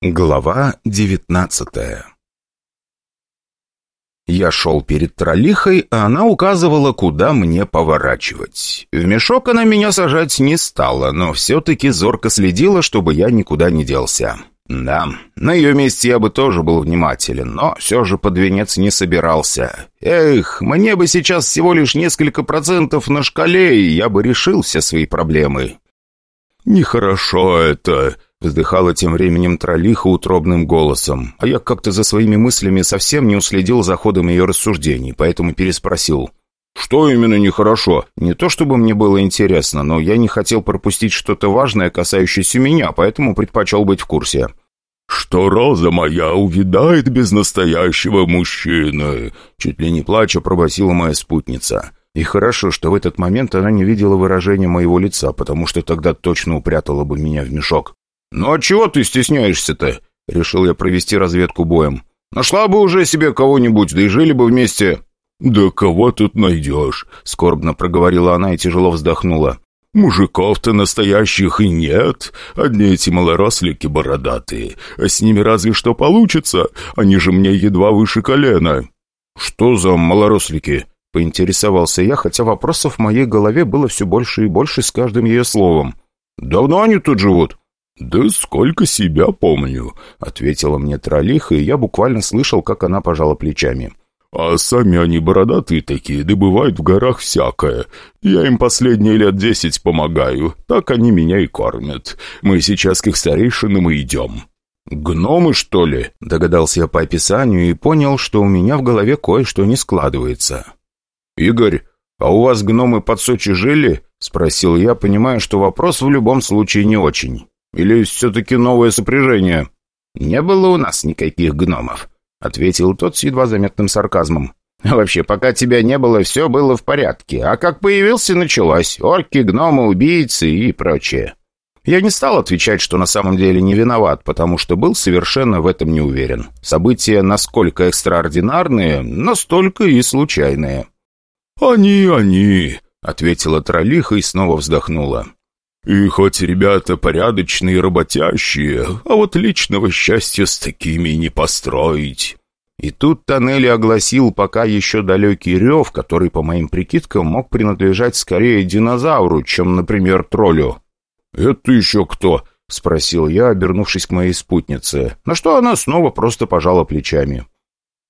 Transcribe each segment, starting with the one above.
Глава девятнадцатая Я шел перед троллихой, а она указывала, куда мне поворачивать. В мешок она меня сажать не стала, но все-таки зорко следила, чтобы я никуда не делся. Да, на ее месте я бы тоже был внимателен, но все же под венец не собирался. Эх, мне бы сейчас всего лишь несколько процентов на шкале, и я бы решил все свои проблемы. «Нехорошо это», Вздыхала тем временем троллиха утробным голосом, а я как-то за своими мыслями совсем не уследил за ходом ее рассуждений, поэтому переспросил. «Что именно нехорошо? Не то чтобы мне было интересно, но я не хотел пропустить что-то важное, касающееся меня, поэтому предпочел быть в курсе». «Что роза моя увядает без настоящего мужчины?» Чуть ли не плача пробасила моя спутница. И хорошо, что в этот момент она не видела выражения моего лица, потому что тогда точно упрятала бы меня в мешок. «Ну а чего ты стесняешься-то?» Решил я провести разведку боем. «Нашла бы уже себе кого-нибудь, да и жили бы вместе». «Да кого тут найдешь?» — скорбно проговорила она и тяжело вздохнула. «Мужиков-то настоящих и нет. Одни эти малорослики бородатые. А с ними разве что получится. Они же мне едва выше колена». «Что за малорослики?» — поинтересовался я, хотя вопросов в моей голове было все больше и больше с каждым ее словом. «Давно они тут живут?» «Да сколько себя помню», — ответила мне троллиха, и я буквально слышал, как она пожала плечами. «А сами они бородатые такие, добывают в горах всякое. Я им последние лет десять помогаю, так они меня и кормят. Мы сейчас к их старейшинам и идем». «Гномы, что ли?» — догадался я по описанию и понял, что у меня в голове кое-что не складывается. «Игорь, а у вас гномы под Сочи жили?» — спросил я, понимая, что вопрос в любом случае не очень. Или все-таки новое сопряжение?» «Не было у нас никаких гномов», — ответил тот с едва заметным сарказмом. «Вообще, пока тебя не было, все было в порядке. А как появился, началось. Орки, гномы, убийцы и прочее». Я не стал отвечать, что на самом деле не виноват, потому что был совершенно в этом не уверен. События насколько экстраординарные, настолько и случайные. «Они, они», — ответила троллиха и снова вздохнула. И хоть ребята порядочные и работящие, а вот личного счастья с такими не построить». И тут Тоннели огласил пока еще далекий рев, который, по моим прикидкам, мог принадлежать скорее динозавру, чем, например, троллю. «Это еще кто?» — спросил я, обернувшись к моей спутнице, на что она снова просто пожала плечами.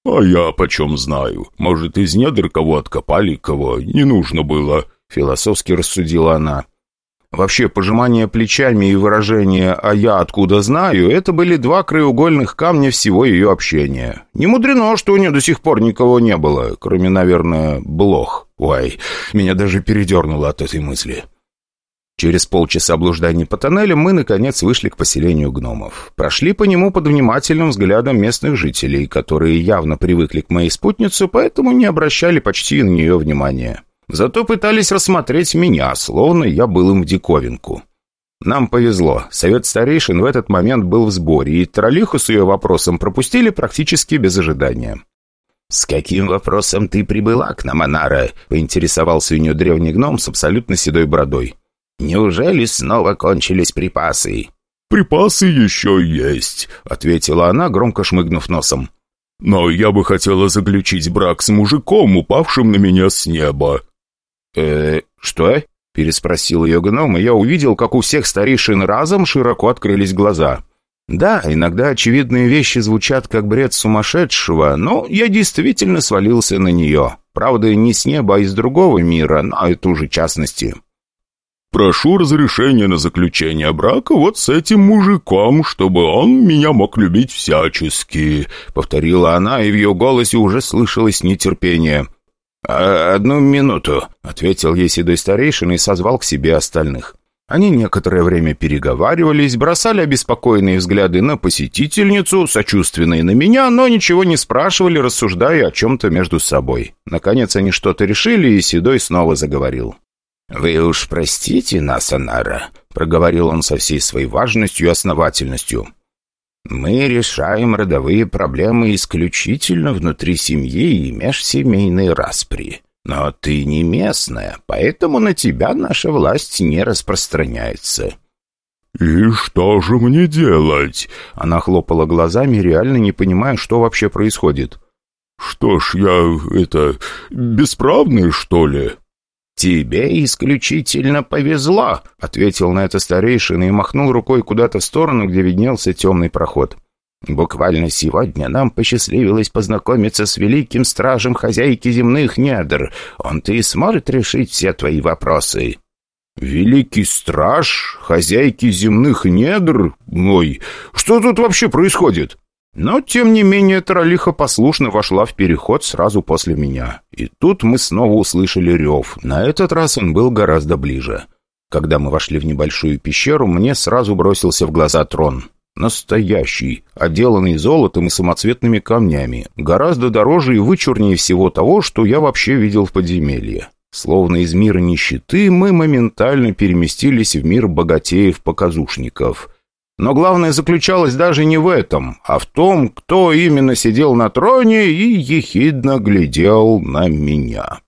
«А я почем знаю? Может, из недр кого откопали, кого не нужно было?» — философски рассудила она. Вообще, пожимание плечами и выражение «а я откуда знаю» — это были два краеугольных камня всего ее общения. Не мудрено, что у нее до сих пор никого не было, кроме, наверное, блох. Ой, меня даже передернуло от этой мысли. Через полчаса блужданий по тоннелям мы, наконец, вышли к поселению гномов. Прошли по нему под внимательным взглядом местных жителей, которые явно привыкли к моей спутнице, поэтому не обращали почти на нее внимания. Зато пытались рассмотреть меня, словно я был им в диковинку. Нам повезло. Совет старейшин в этот момент был в сборе, и троллиху с ее вопросом пропустили практически без ожидания. «С каким вопросом ты прибыла к нам, Анара?» — поинтересовался у нее древний гном с абсолютно седой бородой. «Неужели снова кончились припасы?» «Припасы еще есть», — ответила она, громко шмыгнув носом. «Но я бы хотела заключить брак с мужиком, упавшим на меня с неба э что?» — переспросил ее гном, и я увидел, как у всех старейшин разом широко открылись глаза. «Да, иногда очевидные вещи звучат как бред сумасшедшего, но я действительно свалился на нее. Правда, не с неба, а из другого мира, но это уже частности». «Прошу разрешения на заключение брака вот с этим мужиком, чтобы он меня мог любить всячески», — повторила она, и в ее голосе уже слышалось нетерпение. А, «Одну минуту», — ответил ей седой старейшина и созвал к себе остальных. Они некоторое время переговаривались, бросали обеспокоенные взгляды на посетительницу, сочувственные на меня, но ничего не спрашивали, рассуждая о чем-то между собой. Наконец они что-то решили, и Седой снова заговорил. «Вы уж простите нас, Анара», — проговорил он со всей своей важностью и основательностью. Мы решаем родовые проблемы исключительно внутри семьи и межсемейной распри. Но ты не местная, поэтому на тебя наша власть не распространяется». «И что же мне делать?» Она хлопала глазами, реально не понимая, что вообще происходит. «Что ж, я, это, бесправный, что ли?» «Тебе исключительно повезло», — ответил на это старейшина и махнул рукой куда-то в сторону, где виднелся темный проход. «Буквально сегодня нам посчастливилось познакомиться с великим стражем хозяйки земных недр. Он-то и сможет решить все твои вопросы». «Великий страж хозяйки земных недр? Ой, что тут вообще происходит?» Но, тем не менее, Тролиха послушно вошла в переход сразу после меня. И тут мы снова услышали рев. На этот раз он был гораздо ближе. Когда мы вошли в небольшую пещеру, мне сразу бросился в глаза трон. Настоящий, отделанный золотом и самоцветными камнями. Гораздо дороже и вычурнее всего того, что я вообще видел в подземелье. Словно из мира нищеты, мы моментально переместились в мир богатеев-показушников. Но главное заключалось даже не в этом, а в том, кто именно сидел на троне и ехидно глядел на меня.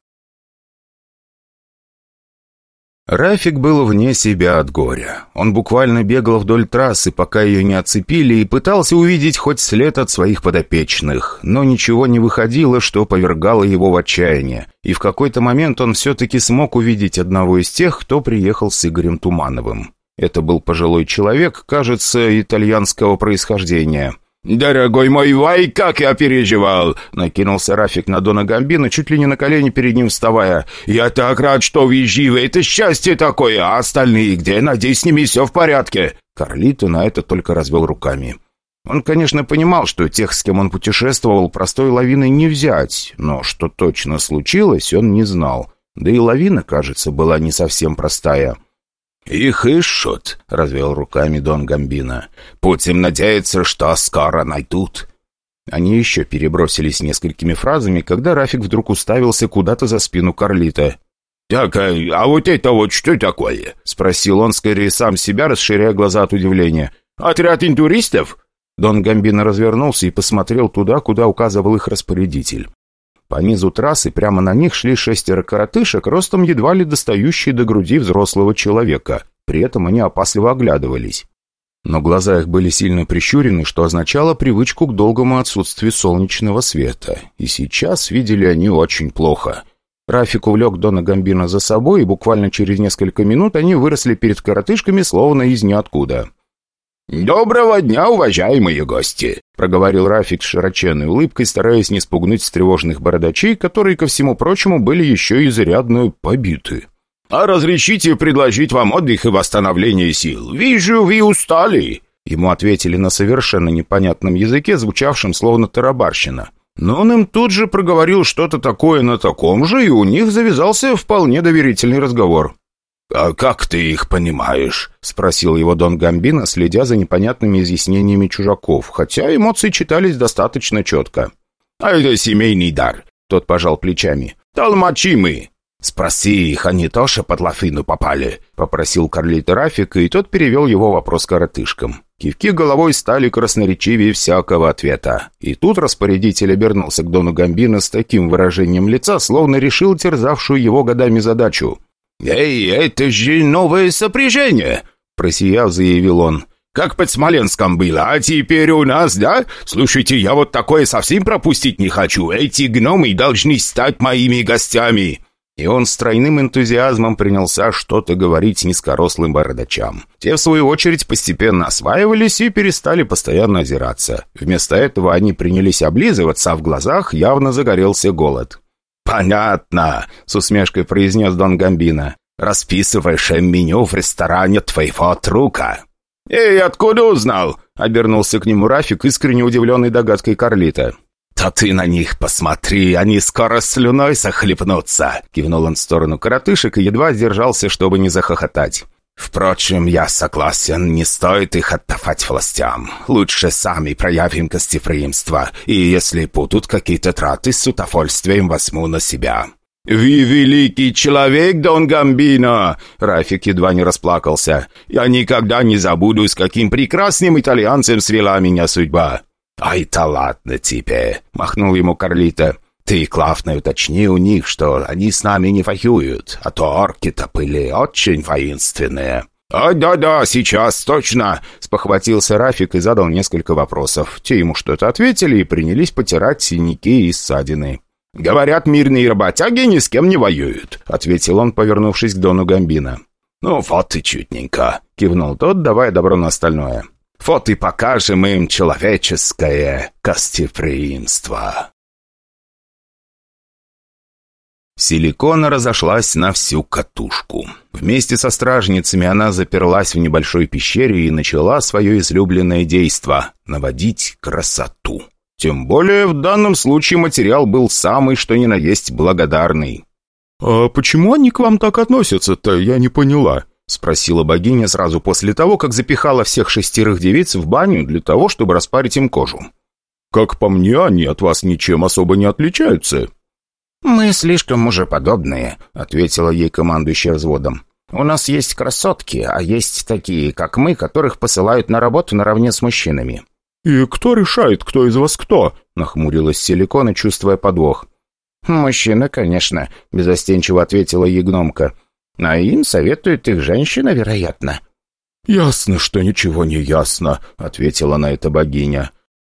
Рафик был вне себя от горя. Он буквально бегал вдоль трассы, пока ее не оцепили, и пытался увидеть хоть след от своих подопечных. Но ничего не выходило, что повергало его в отчаяние. И в какой-то момент он все-таки смог увидеть одного из тех, кто приехал с Игорем Тумановым. Это был пожилой человек, кажется, итальянского происхождения. «Дорогой мой Вай, как я переживал!» Накинулся Рафик на Дона Гамбина, чуть ли не на колени перед ним вставая. «Я так рад, что вы живы! Это счастье такое! А остальные где? Надеюсь, с ними все в порядке!» Карлито на это только развел руками. Он, конечно, понимал, что тех, с кем он путешествовал, простой лавины не взять, но что точно случилось, он не знал. Да и лавина, кажется, была не совсем простая. «Их ищут», — развел руками Дон Гамбина. «Будем надеяться, что скоро найдут». Они еще перебросились несколькими фразами, когда Рафик вдруг уставился куда-то за спину Карлита. «Так, а, а вот это вот что такое?» — спросил он скорее сам себя, расширяя глаза от удивления. «Отряд интуристов?» Дон Гамбина развернулся и посмотрел туда, куда указывал их распорядитель. По низу трассы прямо на них шли шестеро коротышек, ростом едва ли достающие до груди взрослого человека. При этом они опасливо оглядывались. Но глаза их были сильно прищурены, что означало привычку к долгому отсутствию солнечного света. И сейчас видели они очень плохо. Рафик увлек Дона Гамбина за собой, и буквально через несколько минут они выросли перед коротышками, словно из ниоткуда. «Доброго дня, уважаемые гости!» — проговорил Рафик с широченной улыбкой, стараясь не спугнуть встревоженных бородачей, которые, ко всему прочему, были еще изрядно побиты. «А разрешите предложить вам отдых и восстановление сил? Вижу, вы устали!» Ему ответили на совершенно непонятном языке, звучавшем словно тарабарщина. Но он им тут же проговорил что-то такое на таком же, и у них завязался вполне доверительный разговор. «А как ты их понимаешь?» — спросил его Дон Гамбино, следя за непонятными изъяснениями чужаков, хотя эмоции читались достаточно четко. «А это семейный дар», — тот пожал плечами. «Толмачи мы». «Спроси их, они тоже под лафину попали?» — попросил Карлита Рафика, и тот перевел его вопрос коротышкам. Кивки головой стали красноречивее всякого ответа. И тут распорядитель обернулся к Дону Гамбино с таким выражением лица, словно решил терзавшую его годами задачу — «Эй, это же новое сопряжение!» Просияв, заявил он. «Как под Смоленском было, а теперь у нас, да? Слушайте, я вот такое совсем пропустить не хочу. Эти гномы должны стать моими гостями!» И он с тройным энтузиазмом принялся что-то говорить низкорослым бородачам. Те, в свою очередь, постепенно осваивались и перестали постоянно озираться. Вместо этого они принялись облизываться, а в глазах явно загорелся голод. «Понятно», — с усмешкой произнес Дон Гамбина. «Расписываешь меню в ресторане твоего отрука». «Эй, откуда узнал?» — обернулся к нему Рафик, искренне удивленный догадкой Карлита. «Да ты на них посмотри, они скоро слюной захлебнутся!» Кивнул он в сторону коротышек и едва сдержался, чтобы не захохотать. Впрочем, я согласен, не стоит их отдавать властям. Лучше сами проявим гостеприимство, и если будут какие-то траты, с удовольствием возьму на себя». «Вы великий человек, Дон Гамбино!» Рафик едва не расплакался. «Я никогда не забуду, с каким прекрасным итальянцем свела меня судьба!» «Ай-то ладно тебе!» — махнул ему Карлита. «Ты, главное, уточни у них, что они с нами не воюют, а то орки-то были очень воинственные». «А, да-да, сейчас, точно!» — спохватился Рафик и задал несколько вопросов. Те ему что-то ответили и принялись потирать синяки и ссадины. «Говорят, мирные работяги ни с кем не воюют», — ответил он, повернувшись к Дону Гамбина. «Ну вот и чутненько», — кивнул тот, давая добро на остальное. «Вот и покажем им человеческое гостеприимство». Силикона разошлась на всю катушку. Вместе со стражницами она заперлась в небольшой пещере и начала свое излюбленное действо — наводить красоту. Тем более в данном случае материал был самый что ни на есть благодарный. «А почему они к вам так относятся-то, я не поняла», — спросила богиня сразу после того, как запихала всех шестерых девиц в баню для того, чтобы распарить им кожу. «Как по мне, они от вас ничем особо не отличаются». «Мы слишком мужеподобные», — ответила ей командующая взводом. «У нас есть красотки, а есть такие, как мы, которых посылают на работу наравне с мужчинами». «И кто решает, кто из вас кто?» — нахмурилась Силикона, чувствуя подвох. «Мужчина, конечно», — безостенчиво ответила ягномка. «А им советует их женщина, вероятно». «Ясно, что ничего не ясно», — ответила на это богиня.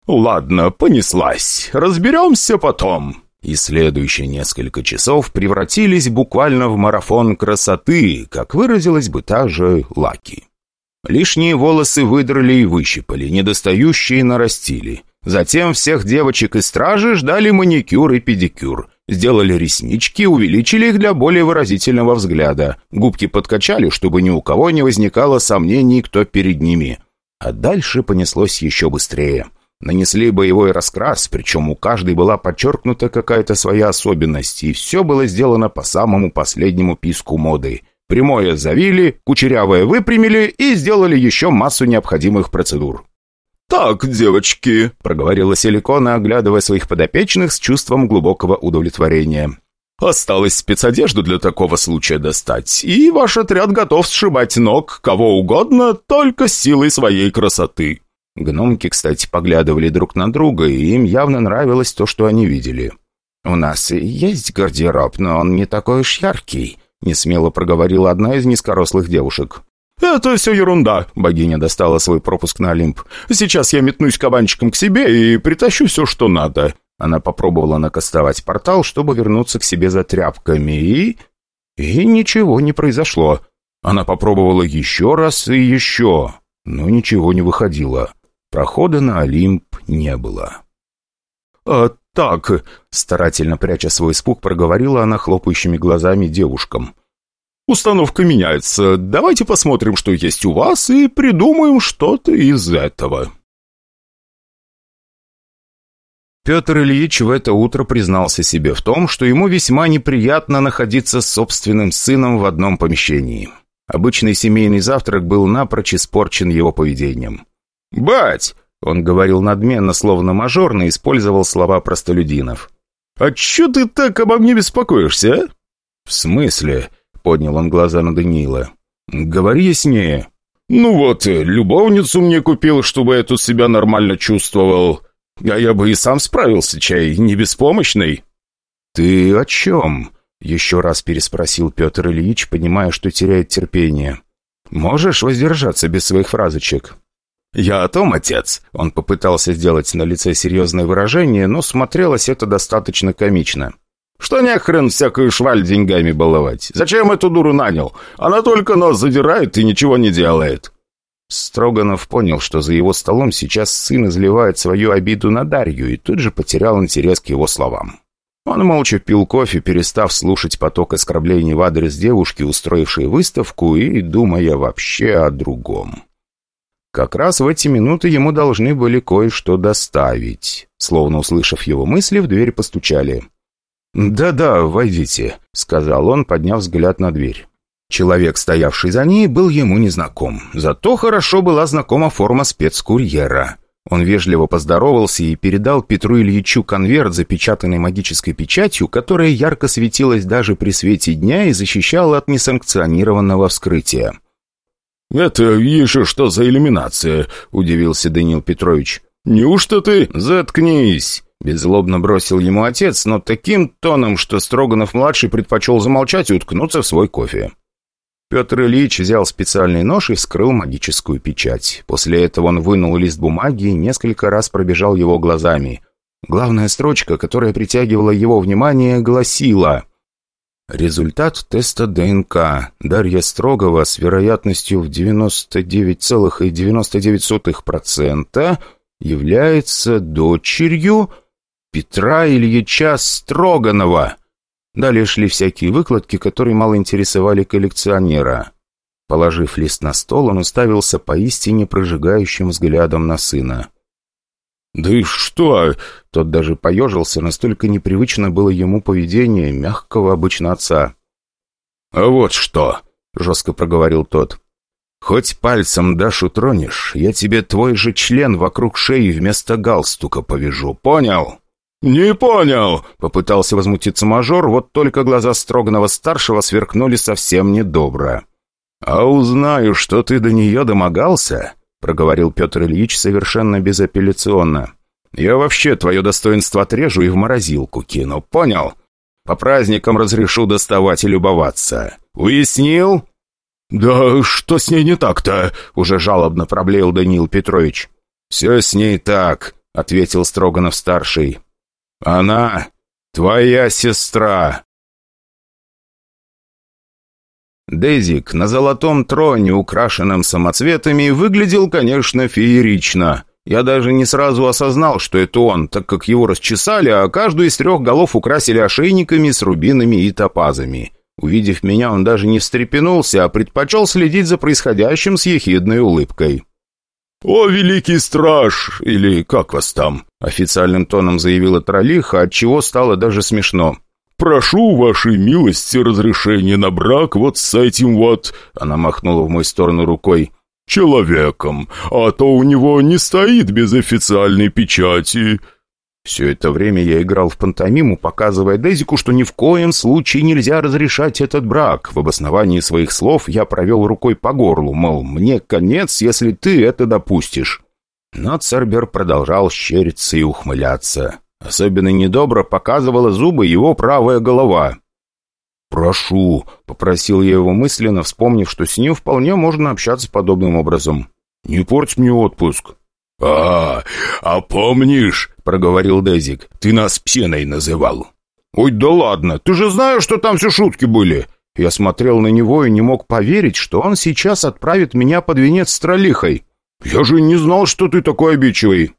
«Ладно, понеслась. Разберемся потом» и следующие несколько часов превратились буквально в марафон красоты, как выразилась бы та же Лаки. Лишние волосы выдрали и выщипали, недостающие нарастили. Затем всех девочек и стражи ждали маникюр и педикюр. Сделали реснички, увеличили их для более выразительного взгляда. Губки подкачали, чтобы ни у кого не возникало сомнений, кто перед ними. А дальше понеслось еще быстрее. Нанесли боевой раскрас, причем у каждой была подчеркнута какая-то своя особенность, и все было сделано по самому последнему писку моды. Прямое завили, кучерявое выпрямили и сделали еще массу необходимых процедур. «Так, девочки», — проговорила Силикона, оглядывая своих подопечных с чувством глубокого удовлетворения. «Осталось спецодежду для такого случая достать, и ваш отряд готов сшибать ног кого угодно только силой своей красоты». Гномки, кстати, поглядывали друг на друга, и им явно нравилось то, что они видели. «У нас есть гардероб, но он не такой уж яркий», — несмело проговорила одна из низкорослых девушек. «Это все ерунда», — богиня достала свой пропуск на Олимп. «Сейчас я метнусь кабанчиком к себе и притащу все, что надо». Она попробовала накастовать портал, чтобы вернуться к себе за тряпками, и... И ничего не произошло. Она попробовала еще раз и еще, но ничего не выходило. Прохода на Олимп не было. «А так...» — старательно пряча свой испуг, проговорила она хлопающими глазами девушкам. «Установка меняется. Давайте посмотрим, что есть у вас, и придумаем что-то из этого». Петр Ильич в это утро признался себе в том, что ему весьма неприятно находиться с собственным сыном в одном помещении. Обычный семейный завтрак был напрочь испорчен его поведением. «Бать!» — он говорил надменно, словно мажорно, использовал слова простолюдинов. «А чё ты так обо мне беспокоишься, а?» «В смысле?» — поднял он глаза на Даниила. «Говори яснее». «Ну вот, э, любовницу мне купил, чтобы я тут себя нормально чувствовал. А я бы и сам справился, чай, не беспомощный». «Ты о чем?» — еще раз переспросил Петр Ильич, понимая, что теряет терпение. «Можешь воздержаться без своих фразочек?» «Я о том, отец!» Он попытался сделать на лице серьезное выражение, но смотрелось это достаточно комично. «Что не хрен всякую шваль деньгами баловать? Зачем эту дуру нанял? Она только нос задирает и ничего не делает». Строганов понял, что за его столом сейчас сын изливает свою обиду на Дарью, и тут же потерял интерес к его словам. Он молча пил кофе, перестав слушать поток оскорблений в адрес девушки, устроившей выставку, и думая вообще о другом. Как раз в эти минуты ему должны были кое-что доставить. Словно услышав его мысли, в дверь постучали. «Да-да, войдите», — сказал он, подняв взгляд на дверь. Человек, стоявший за ней, был ему незнаком. Зато хорошо была знакома форма спецкурьера. Он вежливо поздоровался и передал Петру Ильичу конверт, запечатанный магической печатью, которая ярко светилась даже при свете дня и защищала от несанкционированного вскрытия. «Это еще что за иллюминация?» — удивился Данил Петрович. «Неужто ты...» «Заткнись!» — беззлобно бросил ему отец, но таким тоном, что Строганов-младший предпочел замолчать и уткнуться в свой кофе. Петр Ильич взял специальный нож и вскрыл магическую печать. После этого он вынул лист бумаги и несколько раз пробежал его глазами. Главная строчка, которая притягивала его внимание, гласила «Результат теста ДНК. Дарья Строгова с вероятностью в 99,99% является дочерью Петра Ильича Строганова». Далее шли всякие выкладки, которые мало интересовали коллекционера. Положив лист на стол, он уставился поистине прожигающим взглядом на сына. «Да и что?» Тот даже поежился, настолько непривычно было ему поведение мягкого обычно отца. «А вот что!» — жестко проговорил тот. «Хоть пальцем Дашу тронешь, я тебе твой же член вокруг шеи вместо галстука повяжу, понял?» «Не понял!» — попытался возмутиться мажор, вот только глаза Строганова-старшего сверкнули совсем недобро. «А узнаю, что ты до нее домогался?» — проговорил Петр Ильич совершенно безапелляционно. «Я вообще твое достоинство отрежу и в морозилку кину, понял? По праздникам разрешу доставать и любоваться. Уяснил?» «Да что с ней не так-то?» — уже жалобно проблеял Даниил Петрович. «Все с ней так», — ответил Строганов-старший. Она твоя сестра!» Дезик на золотом троне, украшенном самоцветами, выглядел, конечно, феерично. Я даже не сразу осознал, что это он, так как его расчесали, а каждую из трех голов украсили ошейниками с рубинами и топазами. Увидев меня, он даже не встрепенулся, а предпочел следить за происходящим с ехидной улыбкой. «О, великий страж!» или «Как вас там?» Официальным тоном заявила Тролиха, отчего стало даже смешно. «Прошу вашей милости разрешения на брак вот с этим вот...» Она махнула в мою сторону рукой. «Человеком, а то у него не стоит без официальной печати». Все это время я играл в пантомиму, показывая Дезику, что ни в коем случае нельзя разрешать этот брак. В обосновании своих слов я провел рукой по горлу, мол, мне конец, если ты это допустишь. Но Цербер продолжал щериться и ухмыляться. Особенно недобро показывала зубы его правая голова. «Прошу», — попросил я его мысленно, вспомнив, что с ним вполне можно общаться подобным образом. «Не порть мне отпуск». «А, а помнишь?» — проговорил Дезик. «Ты нас псиной называл». «Ой, да ладно, ты же знаешь, что там все шутки были!» Я смотрел на него и не мог поверить, что он сейчас отправит меня под венец с троллихой. «Я же не знал, что ты такой обидчивый».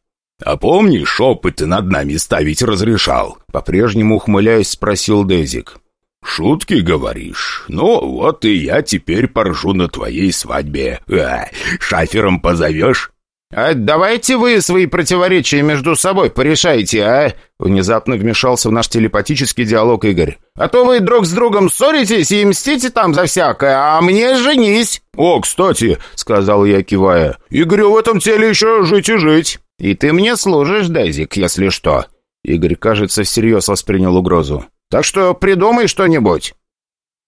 «А помнишь, опыты над нами ставить разрешал?» По-прежнему ухмыляясь, спросил Дезик. «Шутки, говоришь? Ну, вот и я теперь поржу на твоей свадьбе. А, шафером позовешь?» «А давайте вы свои противоречия между собой порешайте, а?» Внезапно вмешался в наш телепатический диалог Игорь. «А то вы друг с другом ссоритесь и мстите там за всякое, а мне женись!» «О, кстати», — сказал я, кивая, — «Игорю в этом теле еще жить и жить». «И ты мне служишь, Дезик, если что». Игорь, кажется, всерьез воспринял угрозу. «Так что придумай что-нибудь».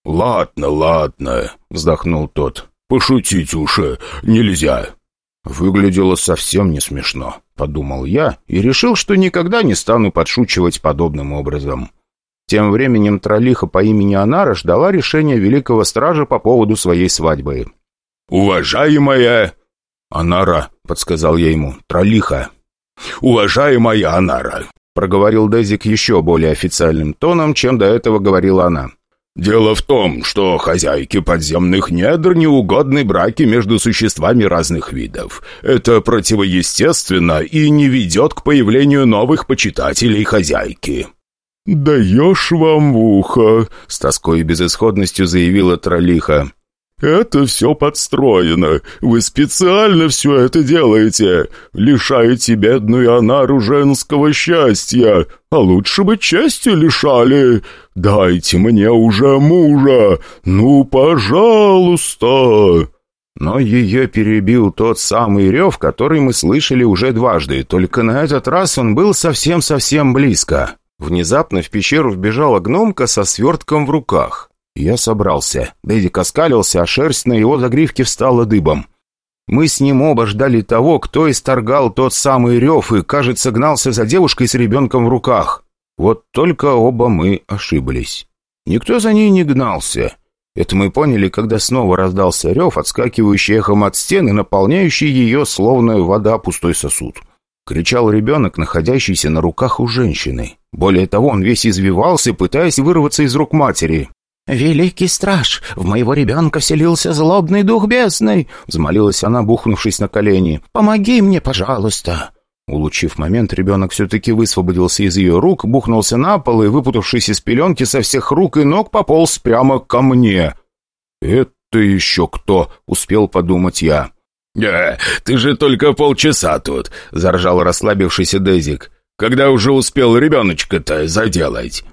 «Ладно, ладно», — вздохнул тот. «Пошутить уж нельзя». Выглядело совсем не смешно, подумал я и решил, что никогда не стану подшучивать подобным образом. Тем временем троллиха по имени Анара ждала решения великого стража по поводу своей свадьбы. «Уважаемая...» «Анара», — подсказал я ему, — «троллиха». «Уважаемая Анара», — проговорил Дезик еще более официальным тоном, чем до этого говорила она. Дело в том, что хозяйке подземных недр неугодны браки между существами разных видов. Это противоестественно и не ведет к появлению новых почитателей хозяйки». «Даешь вам в ухо», — с тоской и безысходностью заявила Тролиха. «Это все подстроено. Вы специально все это делаете. Лишаете бедную Анару женского счастья. А лучше бы чести лишали. Дайте мне уже мужа. Ну, пожалуйста!» Но ее перебил тот самый рев, который мы слышали уже дважды, только на этот раз он был совсем-совсем близко. Внезапно в пещеру вбежала гномка со свертком в руках. Я собрался. Дэдик оскалился, а шерсть на его загривке встала дыбом. Мы с ним оба ждали того, кто исторгал тот самый рев и, кажется, гнался за девушкой с ребенком в руках. Вот только оба мы ошиблись. Никто за ней не гнался. Это мы поняли, когда снова раздался рев, отскакивающий эхом от стены, наполняющий ее, словно вода, пустой сосуд. Кричал ребенок, находящийся на руках у женщины. Более того, он весь извивался, пытаясь вырваться из рук матери. «Великий страж, в моего ребенка вселился злобный дух бесный!» Взмолилась она, бухнувшись на колени. «Помоги мне, пожалуйста!» Улучив момент, ребенок все-таки высвободился из ее рук, бухнулся на пол и, выпутавшись из пеленки, со всех рук и ног пополз прямо ко мне. «Это еще кто?» — успел подумать я. «Э, ты же только полчаса тут», — заржал расслабившийся Дезик. «Когда уже успел ребеночка-то заделать?»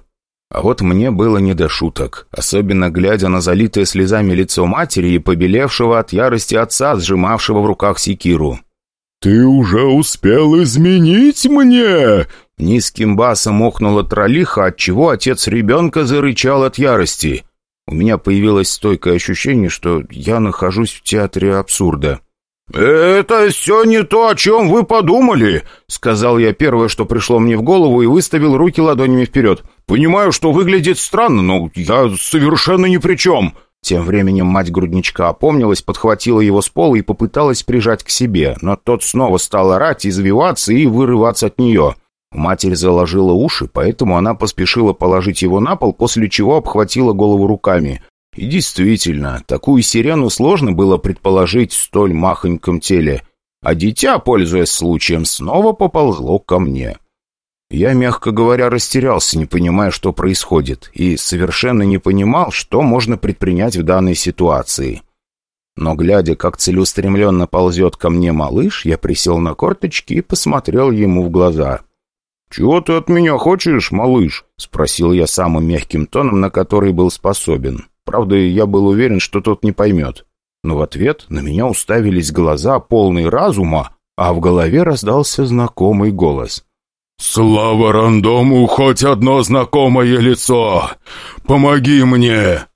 А вот мне было не до шуток, особенно глядя на залитое слезами лицо матери и побелевшего от ярости отца, сжимавшего в руках секиру. «Ты уже успел изменить мне?» Низким басом охнула троллиха, отчего отец ребенка зарычал от ярости. У меня появилось стойкое ощущение, что я нахожусь в театре абсурда. «Это все не то, о чем вы подумали», — сказал я первое, что пришло мне в голову, и выставил руки ладонями вперед. «Понимаю, что выглядит странно, но я совершенно ни при чем». Тем временем мать грудничка опомнилась, подхватила его с пола и попыталась прижать к себе, но тот снова стал орать, извиваться и вырываться от нее. Матерь заложила уши, поэтому она поспешила положить его на пол, после чего обхватила голову руками. И действительно, такую сирену сложно было предположить в столь махоньком теле. А дитя, пользуясь случаем, снова поползло ко мне. Я, мягко говоря, растерялся, не понимая, что происходит, и совершенно не понимал, что можно предпринять в данной ситуации. Но, глядя, как целеустремленно ползет ко мне малыш, я присел на корточки и посмотрел ему в глаза. «Чего ты от меня хочешь, малыш?» — спросил я самым мягким тоном, на который был способен. Правда, я был уверен, что тот не поймет. Но в ответ на меня уставились глаза, полные разума, а в голове раздался знакомый голос. «Слава рандому, хоть одно знакомое лицо! Помоги мне!»